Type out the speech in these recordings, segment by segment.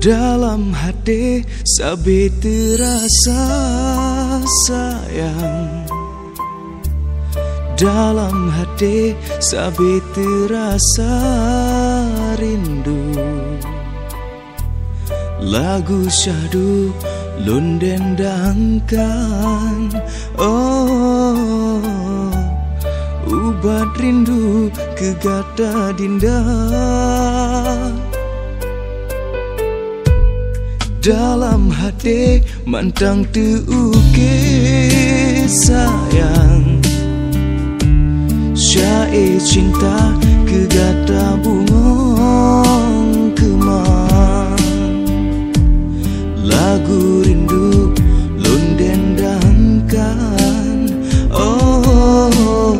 Dalam hati sabi terasa sayang. Dalam hati sabi terasa rindu. Lagu syahdu lunden dangkan. Oh Ubat rindu kegata dinda dalam hati mantang tuuke sayang. Syai cinta kegata bungong kemang. Lagu rindu lunden dangkan. Oh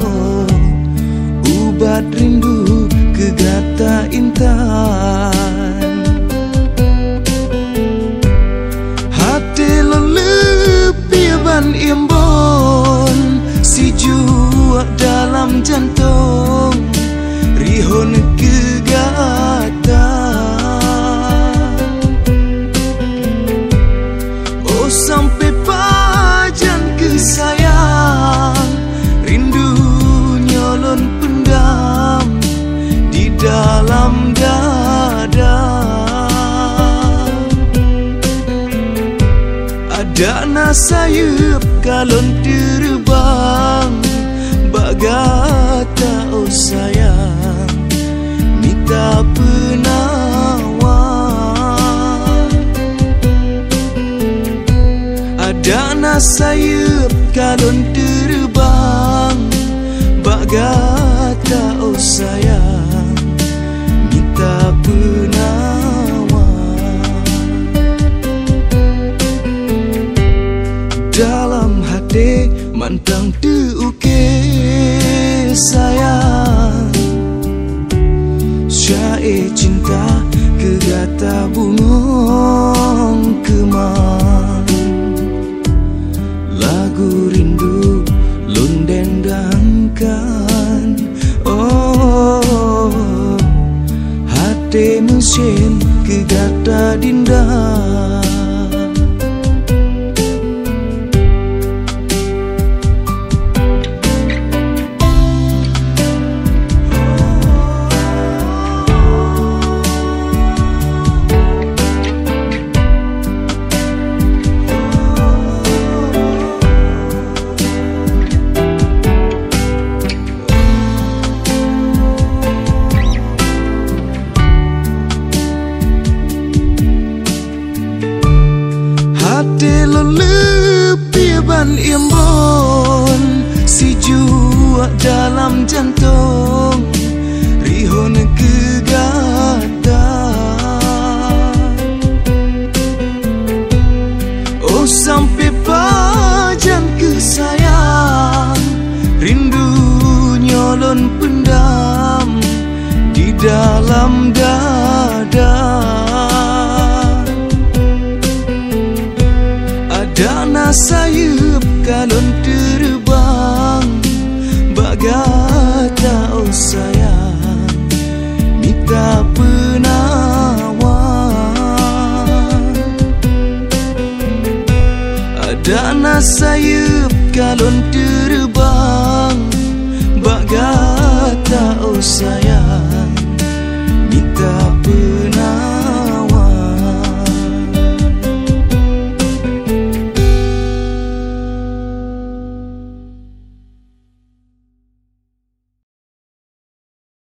Ubat rindu kegata Ada nasayup kalon terbang. Bagata oh sayang Mita penawar Ada nasayup kalon terbang hati mantang diuke sayang. Syai cinta kegata bungong kemang. Lagu rindu lunden dangkan. Oh hati mesin kegata dindah dalam jantung rihon kegata oh sampai pajan kesayang rindu nyolon pendam di dalam dada sayup kalon terbang. Bagata oh sayang